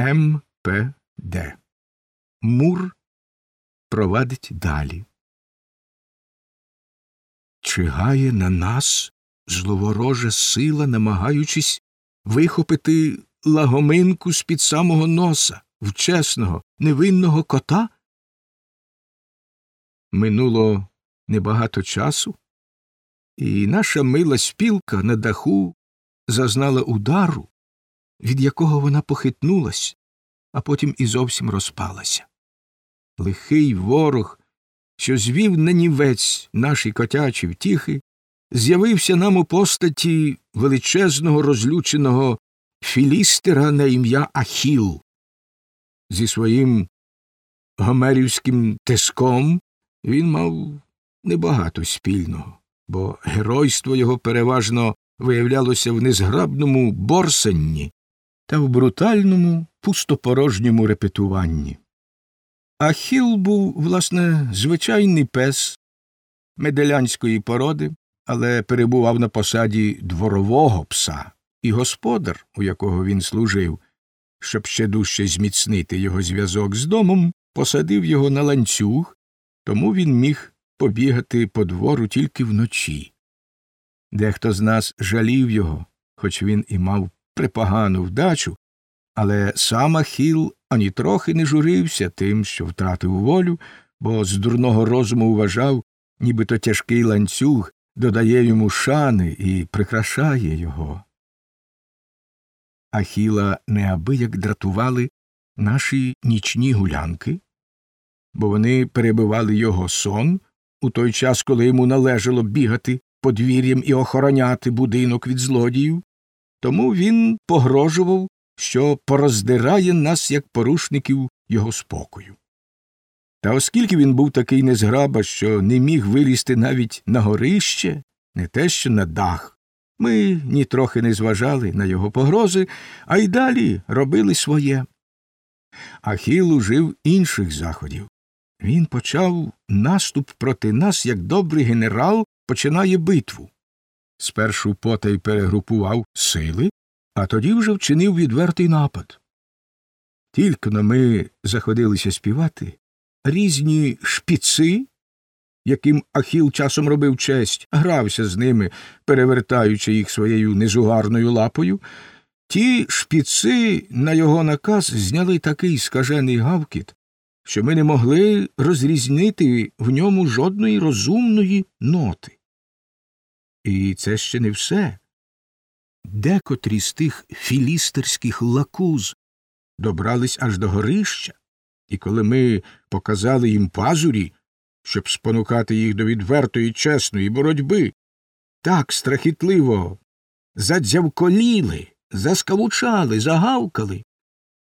М.П.Д. Мур провадить далі. Чигає на нас зловорожа сила, намагаючись вихопити лагоминку з під самого носа в чесного, невинного кота? Минуло небагато часу, і наша мила спілка на даху зазнала удару, від якого вона похитнулась, а потім і зовсім розпалася. Лихий ворог, що звів на нівець наші котячі втіхи, з'явився нам у постаті величезного розлюченого філістера на ім'я Ахіл. Зі своїм гомерівським тиском він мав небагато спільного, бо геройство його переважно виявлялося в незграбному борсанні та в брутальному пустопорожньому репетуванні. Ахіл був, власне, звичайний пес меделянської породи, але перебував на посаді дворового пса, і господар, у якого він служив, щоб ще дужче зміцнити його зв'язок з домом, посадив його на ланцюг, тому він міг побігати по двору тільки вночі. Дехто з нас жалів його, хоч він і мав припогану вдачу, але сам Ахіл ані трохи не журився тим, що втратив волю, бо з дурного розуму вважав, нібито тяжкий ланцюг додає йому шани і прикрашає його. Ахіла неабияк дратували наші нічні гулянки, бо вони перебивали його сон у той час, коли йому належало бігати подвір'ям і охороняти будинок від злодіїв, тому він погрожував, що пороздирає нас як порушників його спокою. Та оскільки він був такий незграба, що не міг вилізти навіть на горище, не те що на дах, ми нітрохи не зважали на його погрози, а й далі робили своє. Ахіл ужив інших заходів. Він почав наступ проти нас, як добрий генерал починає битву. Спершу потай перегрупував сили, а тоді вже вчинив відвертий напад. Тільки ми заходилися співати, різні шпіци, яким Ахіл часом робив честь, грався з ними, перевертаючи їх своєю незугарною лапою, ті шпіци на його наказ зняли такий скажений гавкіт, що ми не могли розрізнити в ньому жодної розумної ноти. І це ще не все. Декотрі з тих філістерських лакуз добрались аж до горища, і коли ми показали їм пазурі, щоб спонукати їх до відвертої чесної боротьби, так страхітливо задзявколіли, заскавучали, загавкали,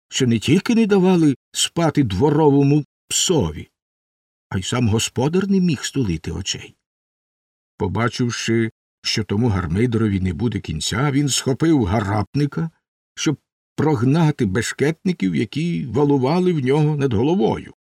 що не тільки не давали спати дворовому псові, а й сам господар не міг стулити очей. Побачивши, що тому гармидорові не буде кінця, він схопив гарапника, щоб прогнати бешкетників, які валували в нього над головою.